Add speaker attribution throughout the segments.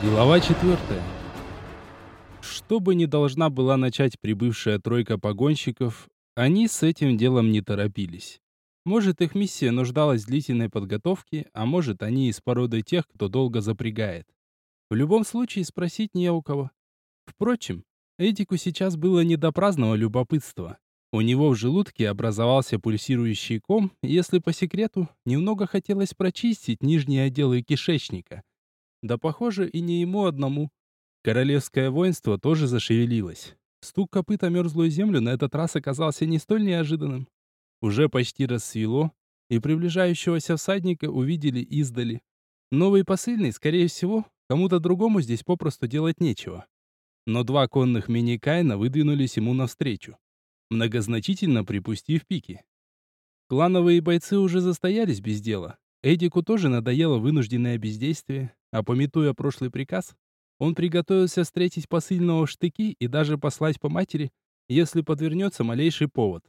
Speaker 1: Глава четвертая. Что бы ни должна была начать прибывшая тройка погонщиков, они с этим делом не торопились. Может, их миссия нуждалась в длительной подготовке, а может, они из породы тех, кто долго запрягает. В любом случае, спросить не у кого. Впрочем, Эдику сейчас было не до праздного любопытства. У него в желудке образовался пульсирующий ком, если по секрету, немного хотелось прочистить нижние отделы кишечника. Да, похоже, и не ему одному. Королевское воинство тоже зашевелилось. Стук копыта мерзлую землю на этот раз оказался не столь неожиданным. Уже почти рассвело, и приближающегося всадника увидели издали. Новый посыльный, скорее всего, кому-то другому здесь попросту делать нечего. Но два конных мини-кайна выдвинулись ему навстречу, многозначительно припустив пики. Клановые бойцы уже застоялись без дела. Эдику тоже надоело вынужденное бездействие, а пометуя прошлый приказ, он приготовился встретить посыльного в штыки и даже послать по матери, если подвернется малейший повод.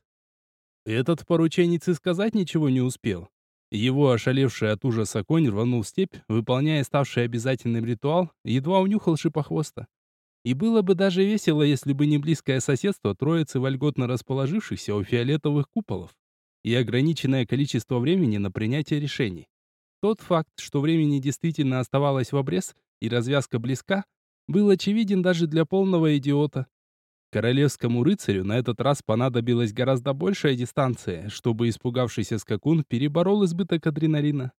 Speaker 1: Этот порученец и сказать ничего не успел. Его ошалевший от ужаса конь рванул в степь, выполняя ставший обязательным ритуал, едва унюхал шипохвоста. И было бы даже весело, если бы не близкое соседство троицы вольготно расположившихся у фиолетовых куполов и ограниченное количество времени на принятие решений. Тот факт, что времени действительно оставалось в обрез и развязка близка, был очевиден даже для полного идиота. Королевскому рыцарю на этот раз понадобилась гораздо большая дистанция, чтобы испугавшийся скакун переборол избыток адреналина.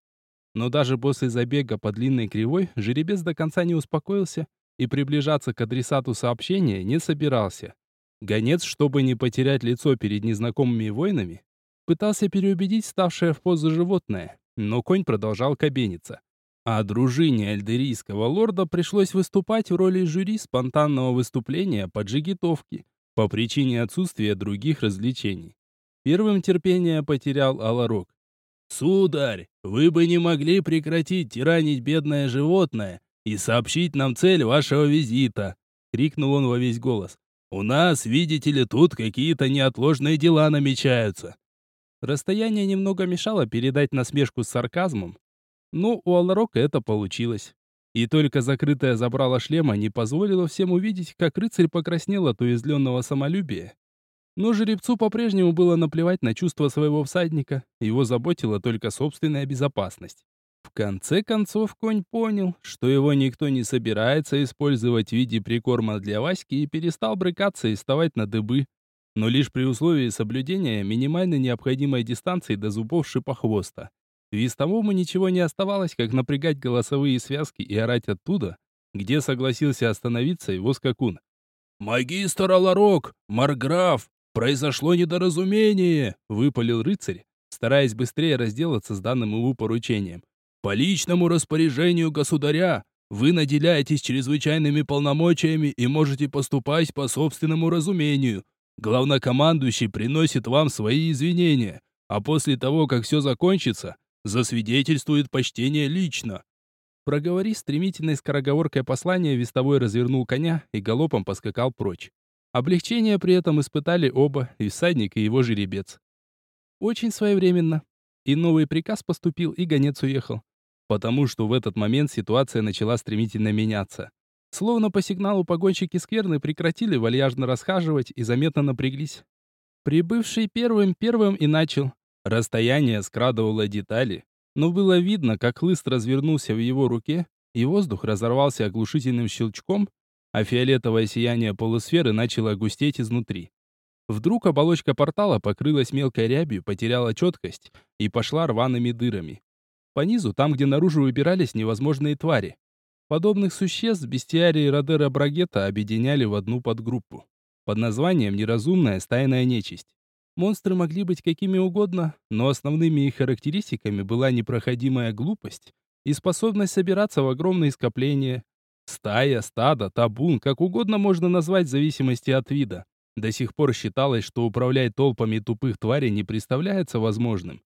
Speaker 1: Но даже после забега по длинной кривой жеребец до конца не успокоился и приближаться к адресату сообщения не собирался. Гонец, чтобы не потерять лицо перед незнакомыми воинами, пытался переубедить ставшее в позу животное, но конь продолжал кабениться. А дружине альдерийского лорда пришлось выступать в роли жюри спонтанного выступления по джигитовке по причине отсутствия других развлечений. Первым терпение потерял Аларок. «Сударь, вы бы не могли прекратить тиранить бедное животное и сообщить нам цель вашего визита!» — крикнул он во весь голос. «У нас, видите ли, тут какие-то неотложные дела намечаются!» Расстояние немного мешало передать насмешку с сарказмом, но у Алларока это получилось. И только закрытое забрало шлема не позволило всем увидеть, как рыцарь покраснел от уязвленного самолюбия. Но жеребцу по-прежнему было наплевать на чувства своего всадника, его заботила только собственная безопасность. В конце концов конь понял, что его никто не собирается использовать в виде прикорма для Васьки и перестал брыкаться и вставать на дыбы, но лишь при условии соблюдения минимально необходимой дистанции до зубов шипохвоста. Вестовому ничего не оставалось, как напрягать голосовые связки и орать оттуда, где согласился остановиться его скакун. «Магистр Аларок! Марграф! Произошло недоразумение!» — выпалил рыцарь, стараясь быстрее разделаться с данным ему поручением. «По личному распоряжению государя вы наделяетесь чрезвычайными полномочиями и можете поступать по собственному разумению. Главнокомандующий приносит вам свои извинения, а после того, как все закончится, засвидетельствует почтение лично. Проговори стремительной скороговоркой послание, вестовой развернул коня и галопом поскакал прочь. Облегчение при этом испытали оба, и всадник, и его жеребец. Очень своевременно. И новый приказ поступил, и гонец уехал. Потому что в этот момент ситуация начала стремительно меняться. Словно по сигналу погонщики скверны прекратили вальяжно расхаживать и заметно напряглись. Прибывший первым первым и начал. Расстояние скрадывало детали, но было видно, как хлыст развернулся в его руке, и воздух разорвался оглушительным щелчком, а фиолетовое сияние полусферы начало густеть изнутри. Вдруг оболочка портала покрылась мелкой рябью, потеряла четкость и пошла рваными дырами. По низу, там, где наружу выбирались невозможные твари. Подобных существ бестиарии Родера Брагета объединяли в одну подгруппу под названием «Неразумная стайная нечисть». Монстры могли быть какими угодно, но основными их характеристиками была непроходимая глупость и способность собираться в огромные скопления. Стая, стадо, табун, как угодно можно назвать в зависимости от вида. До сих пор считалось, что управлять толпами тупых тварей не представляется возможным.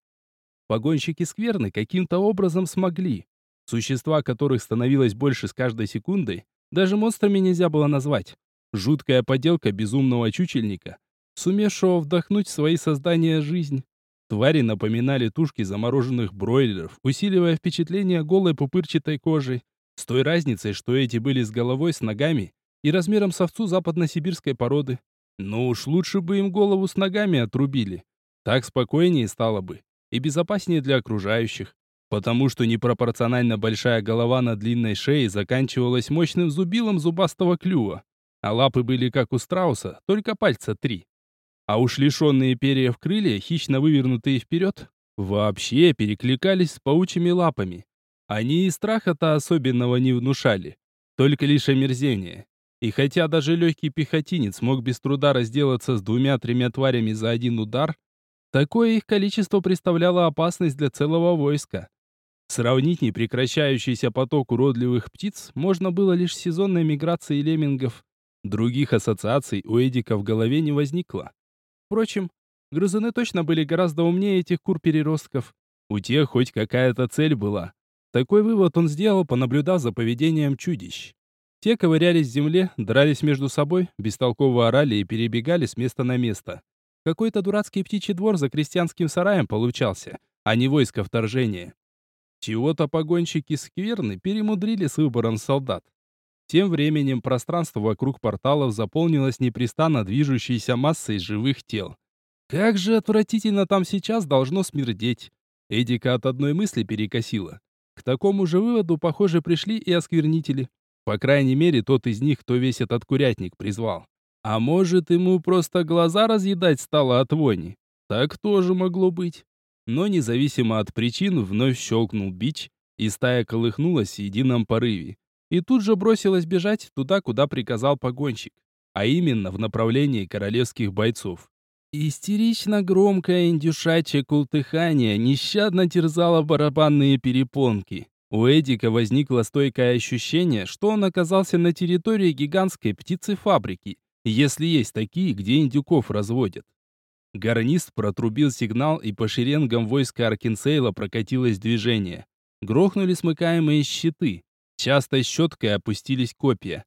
Speaker 1: Погонщики скверны каким-то образом смогли. Существа, которых становилось больше с каждой секундой, даже монстрами нельзя было назвать. Жуткая поделка безумного чучельника, сумевшего вдохнуть в свои создания жизнь. Твари напоминали тушки замороженных бройлеров, усиливая впечатление голой пупырчатой кожей, С той разницей, что эти были с головой, с ногами и размером с овцу западно-сибирской породы. Но уж лучше бы им голову с ногами отрубили. Так спокойнее стало бы. И безопаснее для окружающих. Потому что непропорционально большая голова на длинной шее заканчивалась мощным зубилом зубастого клюва. А лапы были как у страуса, только пальца три. А уж лишенные перьев крылья, хищно вывернутые вперед, вообще перекликались с паучьими лапами. Они и страха-то особенного не внушали, только лишь омерзение. И хотя даже легкий пехотинец мог без труда разделаться с двумя-тремя тварями за один удар, такое их количество представляло опасность для целого войска. Сравнить непрекращающийся поток уродливых птиц можно было лишь с сезонной миграцией леммингов. Других ассоциаций у Эдика в голове не возникло. Впрочем, грызуны точно были гораздо умнее этих кур-переростков. У тех хоть какая-то цель была. Такой вывод он сделал, понаблюдав за поведением чудищ. Те ковырялись в земле, дрались между собой, бестолково орали и перебегали с места на место. Какой-то дурацкий птичий двор за крестьянским сараем получался, а не войско вторжения. Чего-то погонщики скверны перемудрили с выбором солдат. Тем временем пространство вокруг порталов заполнилось непрестанно движущейся массой живых тел. Как же отвратительно там сейчас должно смердеть. Эдика от одной мысли перекосила. К такому же выводу, похоже, пришли и осквернители. По крайней мере, тот из них, кто весь этот курятник призвал. А может, ему просто глаза разъедать стало от вони? Так тоже могло быть. Но независимо от причин, вновь щелкнул бич, и стая колыхнулась в едином порыве. И тут же бросилась бежать туда, куда приказал погонщик, а именно в направлении королевских бойцов. Истерично громкое индюшачье култыхание нещадно терзало барабанные перепонки. У Эдика возникло стойкое ощущение, что он оказался на территории гигантской птицефабрики, если есть такие, где индюков разводят. Гарнист протрубил сигнал, и по шеренгам войска Аркинсейла прокатилось движение. Грохнули смыкаемые щиты. Частой щеткой опустились копья.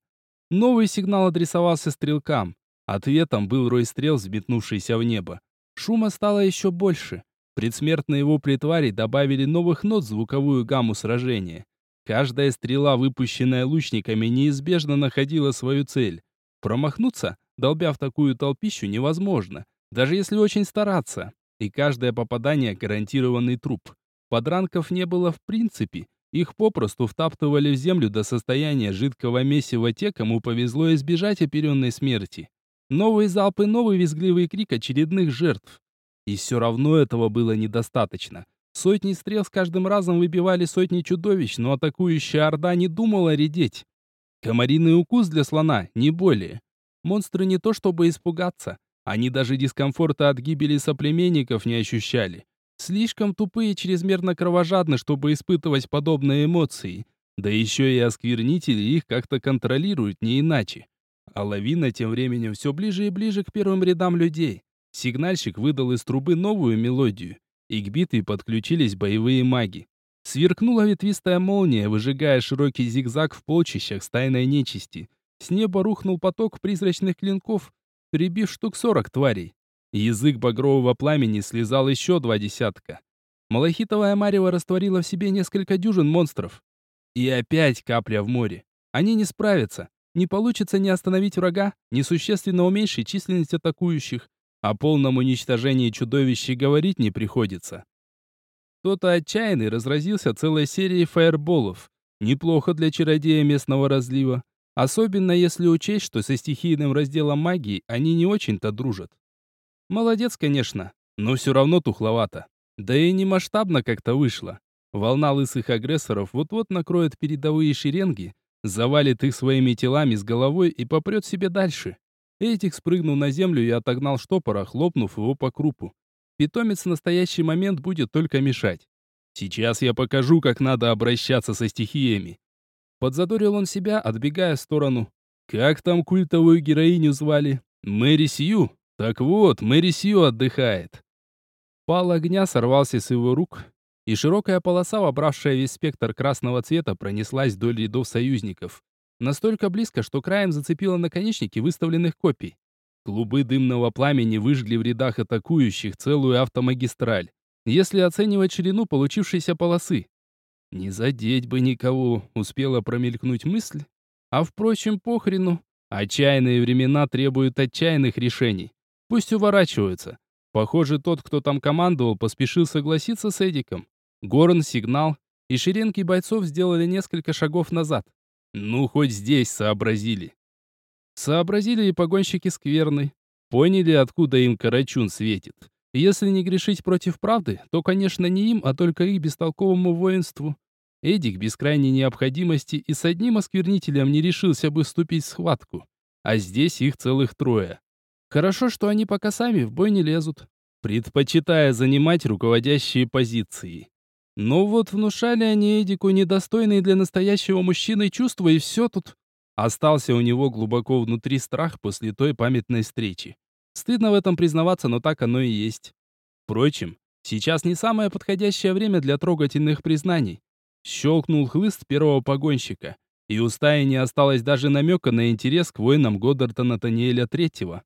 Speaker 1: Новый сигнал адресовался стрелкам. Ответом был рой стрел, взметнувшийся в небо. Шума стало еще больше. Предсмертные вопли тварей добавили новых нот в звуковую гамму сражения. Каждая стрела, выпущенная лучниками, неизбежно находила свою цель. Промахнуться, долбя в такую толпищу, невозможно, даже если очень стараться. И каждое попадание – гарантированный труп. Подранков не было в принципе. Их попросту втаптывали в землю до состояния жидкого месива те, кому повезло избежать оперенной смерти. Новые залпы, новый визгливый крик очередных жертв. И все равно этого было недостаточно. Сотни стрел с каждым разом выбивали сотни чудовищ, но атакующая орда не думала редеть. Комариный укус для слона, не более. Монстры не то чтобы испугаться, они даже дискомфорта от гибели соплеменников не ощущали. Слишком тупые и чрезмерно кровожадны, чтобы испытывать подобные эмоции. Да еще и осквернители их как-то контролируют, не иначе. А лавина тем временем все ближе и ближе к первым рядам людей. Сигнальщик выдал из трубы новую мелодию, и к битве подключились боевые маги. Сверкнула ветвистая молния, выжигая широкий зигзаг в полчищах стайной нечисти. С неба рухнул поток призрачных клинков, прибив штук сорок тварей. Язык багрового пламени слезал еще два десятка. Малахитовая марево растворила в себе несколько дюжин монстров. И опять капля в море. Они не справятся. Не получится ни остановить врага, ни существенно уменьшить численность атакующих. О полном уничтожении чудовищ говорить не приходится. Кто-то отчаянный разразился целой серией фаерболов. Неплохо для чародея местного разлива. Особенно если учесть, что со стихийным разделом магии они не очень-то дружат. Молодец, конечно, но все равно тухловато. Да и не масштабно как-то вышло. Волна лысых агрессоров вот-вот накроет передовые шеренги, завалит их своими телами с головой и попрет себе дальше. Этих спрыгнул на землю и отогнал штопора, хлопнув его по крупу. Питомец в настоящий момент будет только мешать. Сейчас я покажу, как надо обращаться со стихиями. Подзадорил он себя, отбегая в сторону. Как там культовую героиню звали? Мэри Сью? Так вот, Мэри Сью отдыхает. Пал огня сорвался с его рук, и широкая полоса, вобравшая весь спектр красного цвета, пронеслась вдоль рядов союзников. Настолько близко, что краем зацепило наконечники выставленных копий. Клубы дымного пламени выжгли в рядах атакующих целую автомагистраль, если оценивать ширину получившейся полосы. Не задеть бы никого, успела промелькнуть мысль. А впрочем, похрену. Отчаянные времена требуют отчаянных решений. Пусть уворачиваются. Похоже, тот, кто там командовал, поспешил согласиться с Эдиком. Горн сигнал, и шеренги бойцов сделали несколько шагов назад. Ну, хоть здесь сообразили. Сообразили и погонщики скверны. Поняли, откуда им Карачун светит. Если не грешить против правды, то, конечно, не им, а только их бестолковому воинству. Эдик без крайней необходимости и с одним осквернителем не решился бы вступить в схватку. А здесь их целых трое. Хорошо, что они пока сами в бой не лезут, предпочитая занимать руководящие позиции. Но вот внушали они Эдику недостойные для настоящего мужчины чувства, и все тут. Остался у него глубоко внутри страх после той памятной встречи. Стыдно в этом признаваться, но так оно и есть. Впрочем, сейчас не самое подходящее время для трогательных признаний. Щелкнул хлыст первого погонщика, и у стаи не осталось даже намека на интерес к воинам Годдарта Натаниэля Третьего.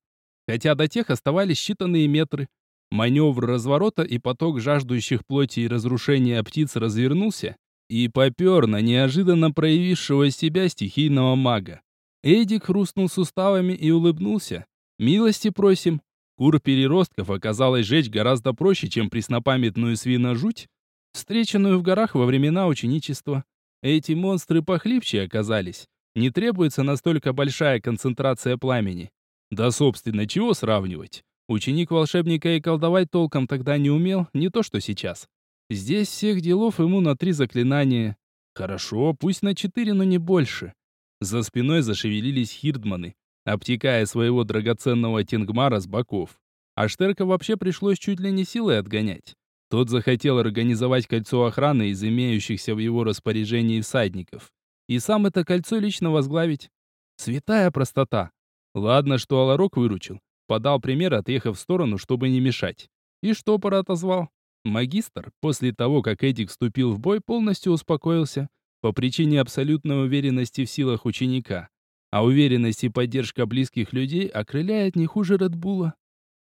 Speaker 1: Хотя до тех оставались считанные метры, Маневр разворота и поток жаждущих плоти и разрушения птиц развернулся и попер на неожиданно проявившего себя стихийного мага. Эдик хрустнул суставами и улыбнулся. «Милости просим». Кур переростков оказалось жечь гораздо проще, чем преснопамятную свиножуть, встреченную в горах во времена ученичества. Эти монстры похлипче оказались. Не требуется настолько большая концентрация пламени. Да, собственно, чего сравнивать? Ученик волшебника и колдовать толком тогда не умел, не то что сейчас. Здесь всех делов ему на три заклинания. Хорошо, пусть на четыре, но не больше. За спиной зашевелились хирдманы, обтекая своего драгоценного тенгмара с боков. А Штерка вообще пришлось чуть ли не силой отгонять. Тот захотел организовать кольцо охраны из имеющихся в его распоряжении всадников. И сам это кольцо лично возглавить. Святая простота. Ладно, что Аларок выручил. Подал пример, отъехав в сторону, чтобы не мешать. И штопор отозвал. Магистр, после того, как Эдик вступил в бой, полностью успокоился по причине абсолютной уверенности в силах ученика. А уверенность и поддержка близких людей окрыляет не хуже Редбула.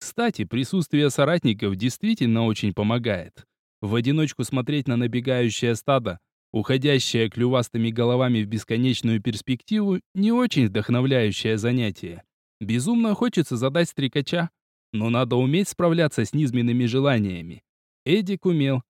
Speaker 1: Кстати, присутствие соратников действительно очень помогает. В одиночку смотреть на набегающее стадо, уходящее клювастыми головами в бесконечную перспективу, не очень вдохновляющее занятие. Безумно хочется задать стрекача, но надо уметь справляться с низменными желаниями. Эдик умел.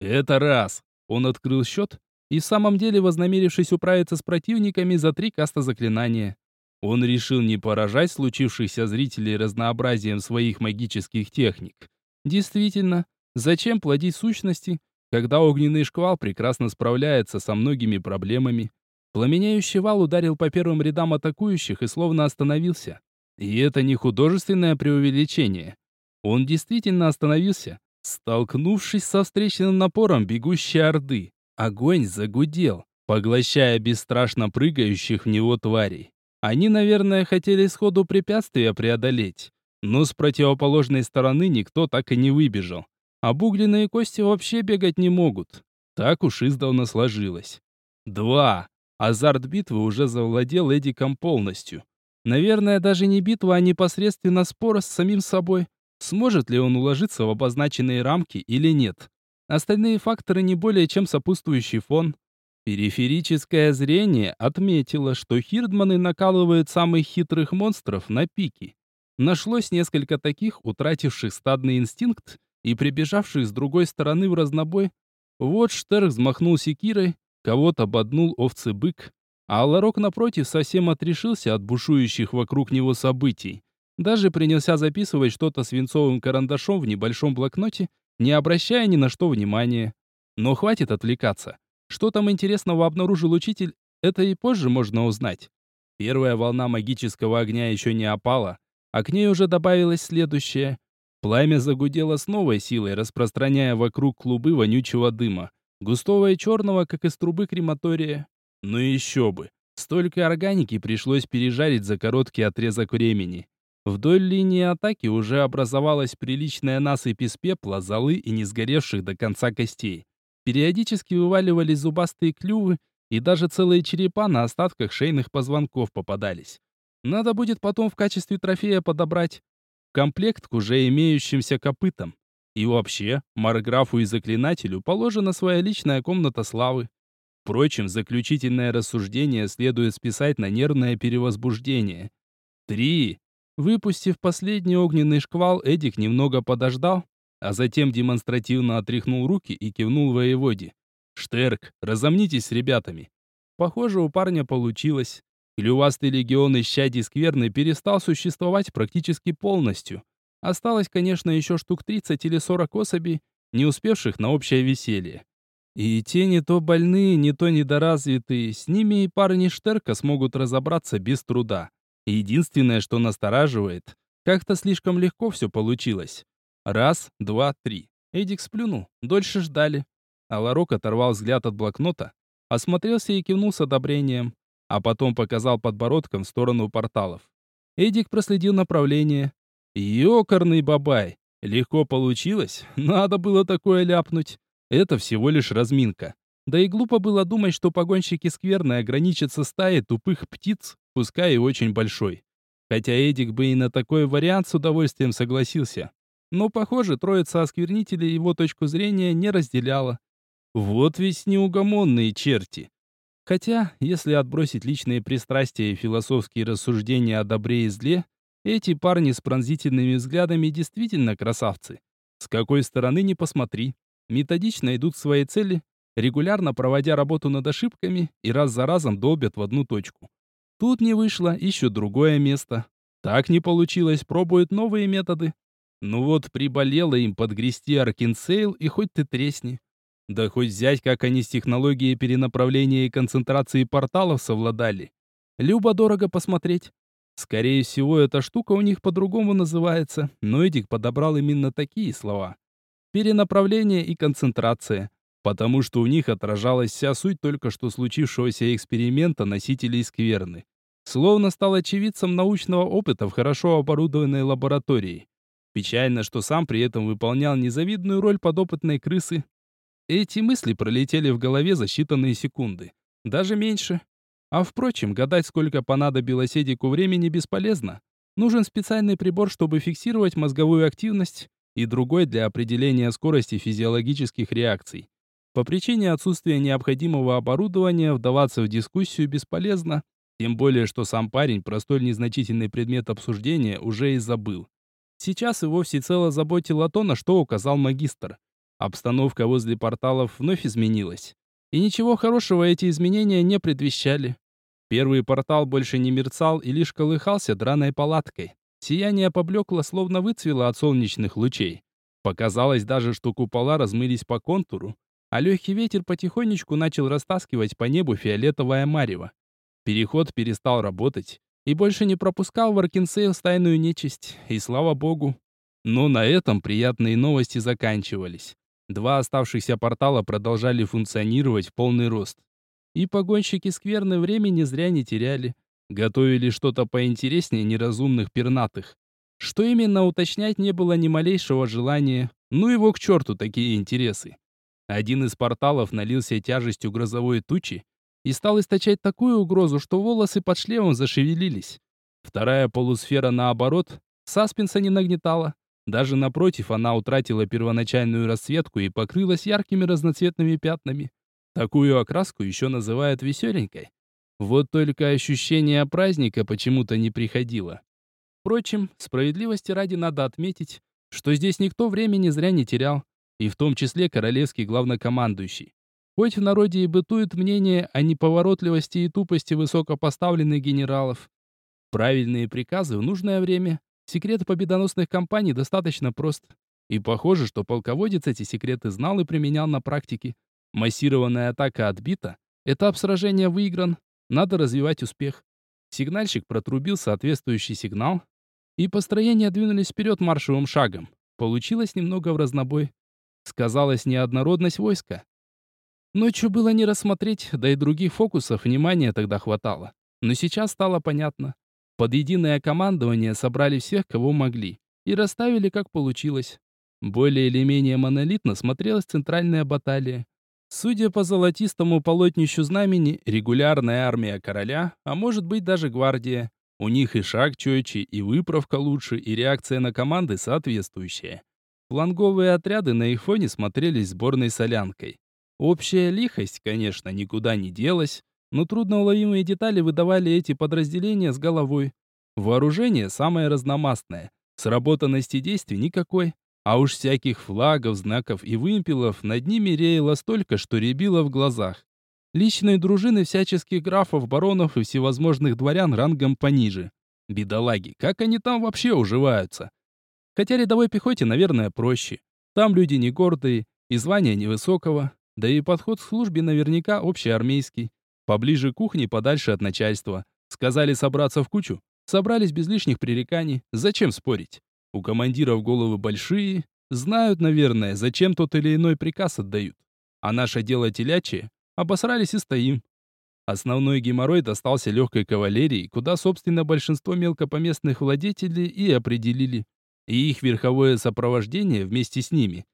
Speaker 1: Это раз. Он открыл счет и в самом деле вознамерившись управиться с противниками за три каста заклинания. Он решил не поражать случившихся зрителей разнообразием своих магических техник. Действительно, зачем плодить сущности, когда огненный шквал прекрасно справляется со многими проблемами? Пламеняющий вал ударил по первым рядам атакующих и словно остановился. И это не художественное преувеличение. Он действительно остановился, столкнувшись со встречным напором бегущей орды. Огонь загудел, поглощая бесстрашно прыгающих в него тварей. Они, наверное, хотели сходу препятствия преодолеть, но с противоположной стороны никто так и не выбежал. Обугленные кости вообще бегать не могут. Так уж издавна сложилось. Два. Азарт битвы уже завладел Эдиком полностью. Наверное, даже не битва, а непосредственно спор с самим собой. Сможет ли он уложиться в обозначенные рамки или нет? Остальные факторы не более чем сопутствующий фон. Периферическое зрение отметило, что хирдманы накалывают самых хитрых монстров на пике. Нашлось несколько таких, утративших стадный инстинкт и прибежавших с другой стороны в разнобой. Вот Штерх взмахнул секирой, кого-то боднул овцы-бык, а Ларок, напротив, совсем отрешился от бушующих вокруг него событий. Даже принялся записывать что-то свинцовым карандашом в небольшом блокноте, не обращая ни на что внимания. Но хватит отвлекаться. Что там интересного обнаружил учитель, это и позже можно узнать. Первая волна магического огня еще не опала, а к ней уже добавилась следующая. Пламя загудело с новой силой, распространяя вокруг клубы вонючего дыма, густого и черного, как из трубы крематория. Ну еще бы. Столько органики пришлось пережарить за короткий отрезок времени. Вдоль линии атаки уже образовалась приличная насыпь из пепла, золы и не сгоревших до конца костей. Периодически вываливались зубастые клювы, и даже целые черепа на остатках шейных позвонков попадались. Надо будет потом в качестве трофея подобрать комплект к уже имеющимся копытам. И вообще, Марграфу и Заклинателю положена своя личная комната славы. Впрочем, заключительное рассуждение следует списать на нервное перевозбуждение. Три. Выпустив последний огненный шквал, Эдик немного подождал, а затем демонстративно отряхнул руки и кивнул воеводе. «Штерк, разомнитесь с ребятами». Похоже, у парня получилось. Клювастый легион исчадий скверны перестал существовать практически полностью. Осталось, конечно, еще штук 30 или 40 особей, не успевших на общее веселье. И те не то больные, не то недоразвитые, с ними и парни Штерка смогут разобраться без труда. Единственное, что настораживает, как-то слишком легко все получилось. Раз, два, три. Эдик сплюнул. Дольше ждали. А Ларок оторвал взгляд от блокнота, осмотрелся и кивнул с одобрением, а потом показал подбородком в сторону порталов. Эдик проследил направление. Ёкарный бабай! Легко получилось? Надо было такое ляпнуть. Это всего лишь разминка. Да и глупо было думать, что погонщики скверны ограничатся стаей тупых птиц, пускай и очень большой. Хотя Эдик бы и на такой вариант с удовольствием согласился. Но, похоже, троица осквернителей его точку зрения не разделяла. Вот ведь неугомонные черти. Хотя, если отбросить личные пристрастия и философские рассуждения о добре и зле, эти парни с пронзительными взглядами действительно красавцы. С какой стороны ни посмотри. Методично идут к своей цели, регулярно проводя работу над ошибками и раз за разом долбят в одну точку. Тут не вышло, ищут другое место. Так не получилось, пробуют новые методы. Ну вот приболело им подгрести Аркинсейл, и хоть ты тресни. Да хоть взять, как они с технологией перенаправления и концентрации порталов совладали. Любо-дорого посмотреть. Скорее всего, эта штука у них по-другому называется, но Эдик подобрал именно такие слова. Перенаправление и концентрация. Потому что у них отражалась вся суть только что случившегося эксперимента носителей скверны. Словно стал очевидцем научного опыта в хорошо оборудованной лаборатории. Печально, что сам при этом выполнял незавидную роль подопытной крысы, эти мысли пролетели в голове за считанные секунды. Даже меньше. А впрочем, гадать, сколько понадобилось Эдику времени, бесполезно. Нужен специальный прибор, чтобы фиксировать мозговую активность, и другой для определения скорости физиологических реакций. По причине отсутствия необходимого оборудования вдаваться в дискуссию бесполезно, тем более, что сам парень про столь незначительный предмет обсуждения уже и забыл. Сейчас его всецело заботило то, на что указал магистр. Обстановка возле порталов вновь изменилась. И ничего хорошего эти изменения не предвещали. Первый портал больше не мерцал и лишь колыхался драной палаткой. Сияние поблекло, словно выцвело от солнечных лучей. Показалось даже, что купола размылись по контуру, а легкий ветер потихонечку начал растаскивать по небу фиолетовое марево. Переход перестал работать и больше не пропускал в Аркинсейл стайную нечисть, и слава богу. Но на этом приятные новости заканчивались. Два оставшихся портала продолжали функционировать в полный рост. И погонщики скверны времени зря не теряли. Готовили что-то поинтереснее неразумных пернатых. Что именно уточнять не было ни малейшего желания. Ну его к черту такие интересы. Один из порталов налился тяжестью грозовой тучи и стал источать такую угрозу, что волосы под шлемом зашевелились. Вторая полусфера, наоборот, саспенса не нагнетала. Даже напротив, она утратила первоначальную расцветку и покрылась яркими разноцветными пятнами. Такую окраску еще называют веселенькой. Вот только ощущение праздника почему-то не приходило. Впрочем, справедливости ради надо отметить, что здесь никто времени зря не терял, и в том числе королевский главнокомандующий. Хоть в народе и бытует мнение о неповоротливости и тупости высокопоставленных генералов. Правильные приказы в нужное время Секрет победоносных кампаний достаточно прост. И похоже, что полководец эти секреты знал и применял на практике. Массированная атака отбита, этап сражения выигран, надо развивать успех. Сигнальщик протрубил соответствующий сигнал, и построения двинулись вперед маршевым шагом. Получилось немного в разнобой. Сказалась неоднородность войска. Ночью было не рассмотреть, да и других фокусов внимания тогда хватало. Но сейчас стало понятно. Под единое командование собрали всех, кого могли, и расставили, как получилось. Более или менее монолитно смотрелась центральная баталия. Судя по золотистому полотнищу знамени, регулярная армия короля, а может быть даже гвардия. У них и шаг четче, и выправка лучше, и реакция на команды соответствующая. Фланговые отряды на их фоне смотрелись сборной солянкой. Общая лихость, конечно, никуда не делась, но трудноуловимые детали выдавали эти подразделения с головой. Вооружение самое разномастное, сработанности действий никакой, а уж всяких флагов, знаков и вымпелов над ними реяло столько, что рябило в глазах. Личные дружины всяческих графов, баронов и всевозможных дворян рангом пониже. Бедолаги, как они там вообще уживаются? Хотя рядовой пехоте, наверное, проще. Там люди не гордые, и звания невысокого, да и подход к службе наверняка общеармейский. Поближе к кухне, подальше от начальства. Сказали собраться в кучу. Собрались без лишних пререканий. Зачем спорить? У командиров головы большие. Знают, наверное, зачем тот или иной приказ отдают. А наше дело телячье. Обосрались и стоим. Основной геморрой достался легкой кавалерии, куда, собственно, большинство мелкопоместных владетелей и определили. И их верховое сопровождение вместе с ними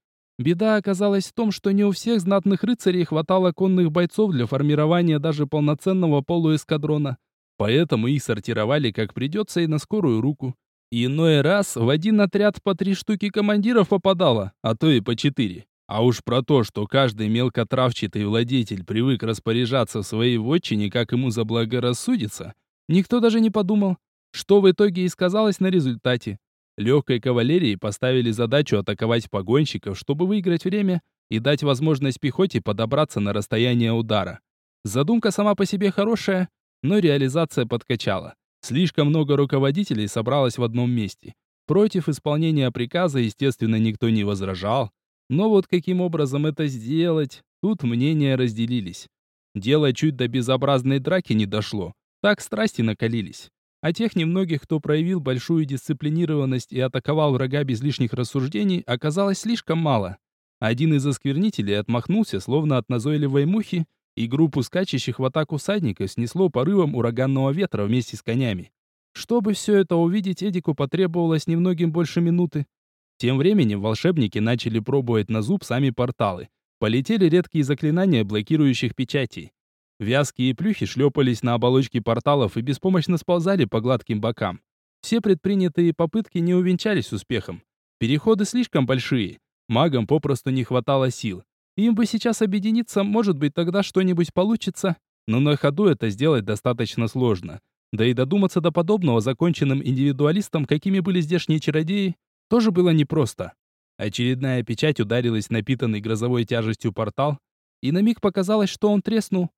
Speaker 1: Беда оказалась в том, что не у всех знатных рыцарей хватало конных бойцов для формирования даже полноценного полуэскадрона. Поэтому их сортировали как придется и на скорую руку. Иной раз в один отряд по три штуки командиров попадало, а то и по четыре. А уж про то, что каждый мелкотравчатый владетель привык распоряжаться в своей вотчине, как ему заблагорассудится, никто даже не подумал, что в итоге и сказалось на результате. Легкой кавалерии поставили задачу атаковать погонщиков, чтобы выиграть время и дать возможность пехоте подобраться на расстояние удара. Задумка сама по себе хорошая, но реализация подкачала. Слишком много руководителей собралось в одном месте. Против исполнения приказа, естественно, никто не возражал. Но вот каким образом это сделать, тут мнения разделились. Дело чуть до безобразной драки не дошло. Так страсти накалились. А тех немногих, кто проявил большую дисциплинированность и атаковал врага без лишних рассуждений, оказалось слишком мало. Один из осквернителей отмахнулся, словно от назойливой мухи, и группу скачущих в атаку всадников снесло порывом ураганного ветра вместе с конями. Чтобы все это увидеть, Эдику потребовалось немногим больше минуты. Тем временем волшебники начали пробовать на зуб сами порталы. Полетели редкие заклинания блокирующих печатей. Вязкие плюхи шлепались на оболочке порталов и беспомощно сползали по гладким бокам. Все предпринятые попытки не увенчались успехом. Переходы слишком большие. Магам попросту не хватало сил. Им бы сейчас объединиться, может быть, тогда что-нибудь получится. Но на ходу это сделать достаточно сложно. Да и додуматься до подобного законченным индивидуалистам, какими были здешние чародеи, тоже было непросто. Очередная печать ударилась напитанный грозовой тяжестью портал, и на миг показалось, что он треснул.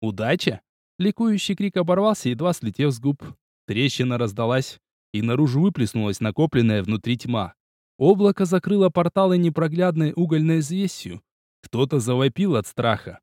Speaker 1: Удача? Ликующий крик оборвался, едва слетев с губ. Трещина раздалась, и наружу выплеснулась накопленная внутри тьма. Облако закрыло порталы непроглядной угольной известью. Кто-то завопил от страха.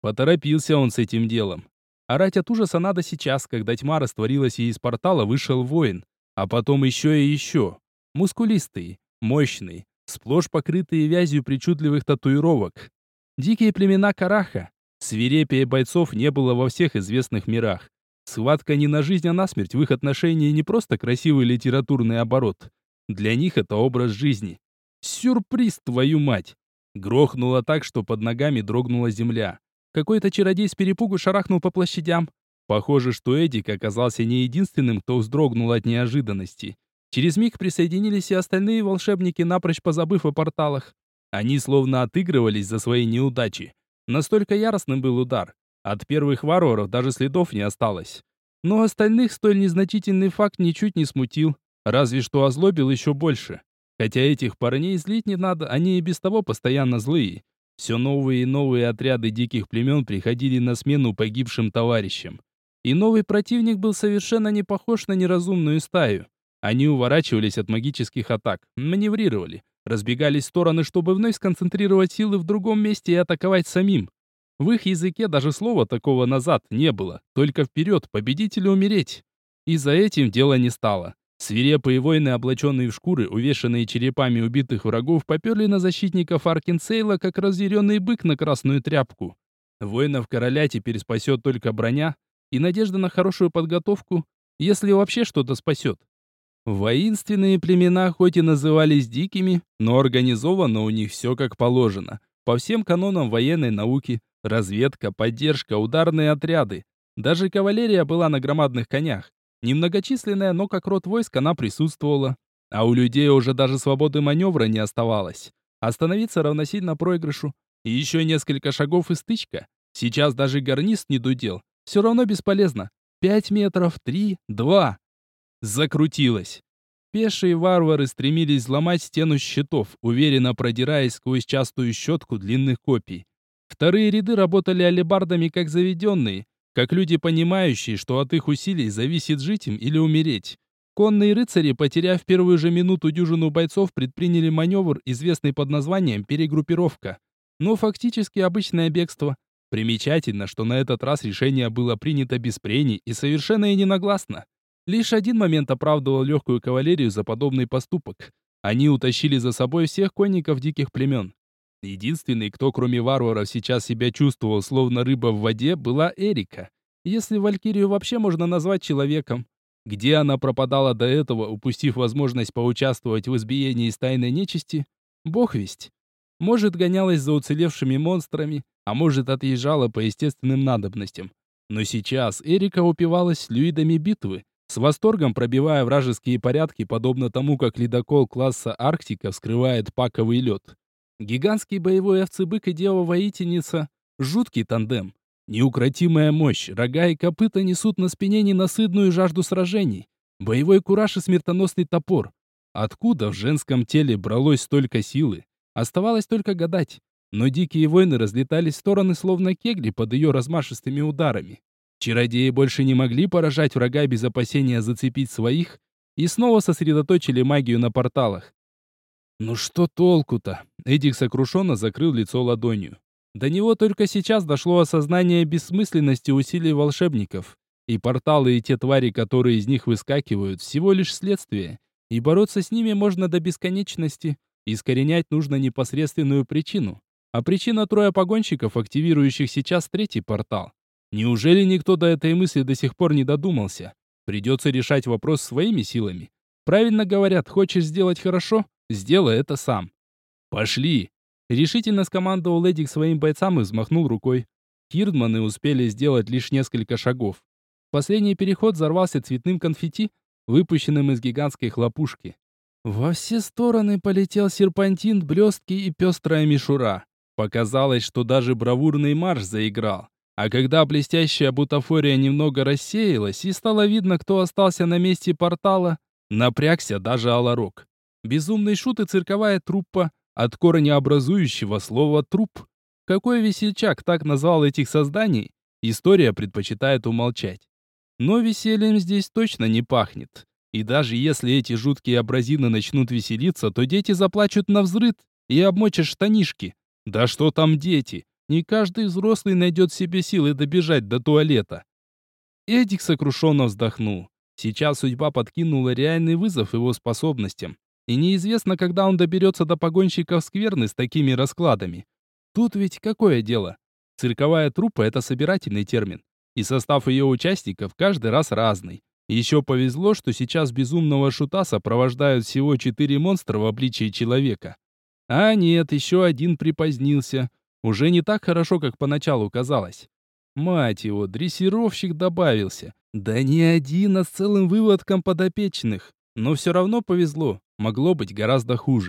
Speaker 1: Поторопился он с этим делом. Орать от ужаса надо сейчас, когда тьма растворилась и из портала вышел воин. А потом еще и еще. Мускулистый, мощный, сплошь покрытые вязью причудливых татуировок. Дикие племена Караха, Свирепее бойцов не было во всех известных мирах. Схватка не на жизнь, а на смерть в их отношении не просто красивый литературный оборот. Для них это образ жизни. Сюрприз, твою мать! Грохнуло так, что под ногами дрогнула земля. Какой-то чародей с перепугу шарахнул по площадям. Похоже, что Эдик оказался не единственным, кто вздрогнул от неожиданности. Через миг присоединились и остальные волшебники, напрочь позабыв о порталах. Они словно отыгрывались за свои неудачи. Настолько яростным был удар. От первых варваров даже следов не осталось. Но остальных столь незначительный факт ничуть не смутил, разве что озлобил еще больше. Хотя этих парней злить не надо, они и без того постоянно злые. Все новые и новые отряды диких племен приходили на смену погибшим товарищам. И новый противник был совершенно не похож на неразумную стаю. Они уворачивались от магических атак, маневрировали, разбегались в стороны, чтобы вновь сконцентрировать силы в другом месте и атаковать самим. В их языке даже слова такого назад не было, только вперед, победить или умереть. И за этим дело не стало. Свирепые воины, облаченные в шкуры, увешанные черепами убитых врагов, поперли на защитников Аркинсейла, как разъяренный бык на красную тряпку. Воинов короля теперь спасет только броня и надежда на хорошую подготовку, если вообще что-то спасет. Воинственные племена хоть и назывались дикими, но организовано у них все как положено. По всем канонам военной науки, разведка, поддержка, ударные отряды. Даже кавалерия была на громадных конях. Немногочисленная, но как род войск она присутствовала. А у людей уже даже свободы маневра не оставалось. Остановиться равносильно проигрышу. И еще несколько шагов и стычка. Сейчас даже гарнист не дудел. Все равно бесполезно. Пять метров, три, два. Закрутилось. Пешие варвары стремились взломать стену щитов, уверенно продираясь сквозь частую щетку длинных копий. Вторые ряды работали алебардами как заведенные, как люди, понимающие, что от их усилий зависит жить им или умереть. Конные рыцари, потеряв первую же минуту дюжину бойцов, предприняли маневр, известный под названием «перегруппировка». Но фактически обычное бегство. Примечательно, что на этот раз решение было принято без прений и совершенно единогласно. Лишь один момент оправдывал легкую кавалерию за подобный поступок. Они утащили за собой всех конников диких племен. Единственный, кто кроме варваров сейчас себя чувствовал словно рыба в воде, была Эрика. Если Валькирию вообще можно назвать человеком. Где она пропадала до этого, упустив возможность поучаствовать в избиении стайной нечисти? Бог весть. Может, гонялась за уцелевшими монстрами, а может, отъезжала по естественным надобностям. Но сейчас Эрика упивалась флюидами битвы, с восторгом пробивая вражеские порядки, подобно тому, как ледокол класса Арктика вскрывает паковый лед. Гигантский боевой овцебык и дева-воительница — жуткий тандем. Неукротимая мощь, рога и копыта несут на спине ненасытную жажду сражений. Боевой кураж и смертоносный топор. Откуда в женском теле бралось столько силы? Оставалось только гадать. Но дикие войны разлетались в стороны, словно кегли под ее размашистыми ударами. Чародеи больше не могли поражать врага без опасения зацепить своих и снова сосредоточили магию на порталах. Ну что толку-то? Эдик сокрушенно закрыл лицо ладонью. До него только сейчас дошло осознание бессмысленности усилий волшебников. И порталы и те твари, которые из них выскакивают, всего лишь следствие. И бороться с ними можно до бесконечности. Искоренять нужно непосредственную причину. А причина трое погонщиков, активирующих сейчас третий портал. Неужели никто до этой мысли до сих пор не додумался? Придется решать вопрос своими силами. Правильно говорят, хочешь сделать хорошо? Сделай это сам. Пошли. Решительно скомандовал Эдик своим бойцам и взмахнул рукой. Кирдманы успели сделать лишь несколько шагов. Последний переход взорвался цветным конфетти, выпущенным из гигантской хлопушки. Во все стороны полетел серпантин, блестки и пестрая мишура. Показалось, что даже бравурный марш заиграл. А когда блестящая бутафория немного рассеялась и стало видно, кто остался на месте портала, напрягся даже Аларок. Безумный шут и цирковая труппа от корнеобразующего слова «труп». Какой весельчак так назвал этих созданий, история предпочитает умолчать. Но весельем здесь точно не пахнет. И даже если эти жуткие абразины начнут веселиться, то дети заплачут на взрыд и обмочат штанишки. Да что там дети? Не каждый взрослый найдет себе силы добежать до туалета. Эдик сокрушенно вздохнул. Сейчас судьба подкинула реальный вызов его способностям. И неизвестно, когда он доберется до погонщиков скверны с такими раскладами. Тут ведь какое дело? Цирковая труппа — это собирательный термин. И состав ее участников каждый раз разный. Еще повезло, что сейчас безумного шута сопровождают всего четыре монстра в обличии человека. А нет, еще один припозднился. Уже не так хорошо, как поначалу казалось. Мать его, дрессировщик добавился. Да не один, а с целым выводком подопечных. Но все равно повезло. Могло быть гораздо хуже.